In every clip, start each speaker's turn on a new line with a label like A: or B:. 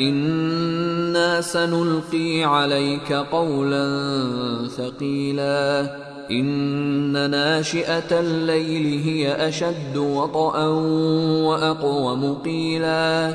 A: أنا سنلقي عليك قولا ثقيلا ان ناشئه الليل هي اشد وطئا واقوم قيلا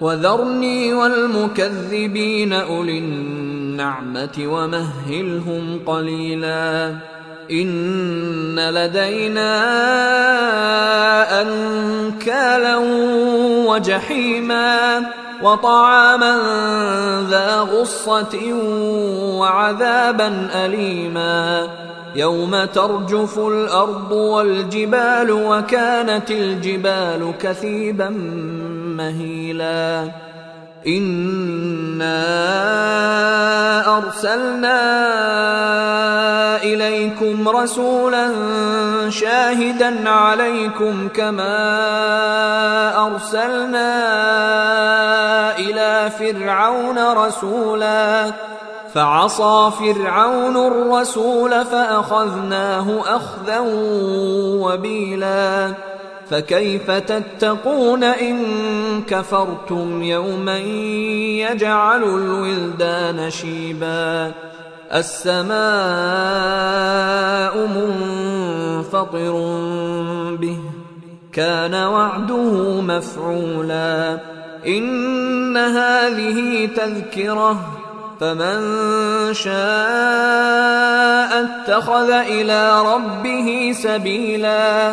A: وذرني والمكذبين أولي النعمة ومهلهم قليلا إن لدينا أنكالا وجحيما وطعاما ذا غصة وعذابا أليما يوم ترجف الأرض والجبال وكانت الجبال كثيبا مهيلا. إنا أرسلنا إليكم رسولا شاهدا عليكم كما أرسلنا إلى فرعون رسولا. فعصى فرعون الرسول فأخذناه أخذا وبيلا. فكيف تتقون إن كفرتم يوما يجعل الولدان شيبا السماء منفطر به كان وعده مفعولا إن هذه تذكرة فمن شاء اتخذ إلى ربه سبيلا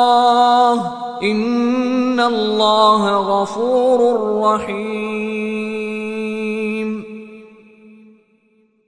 A: ان الله غفور رحيم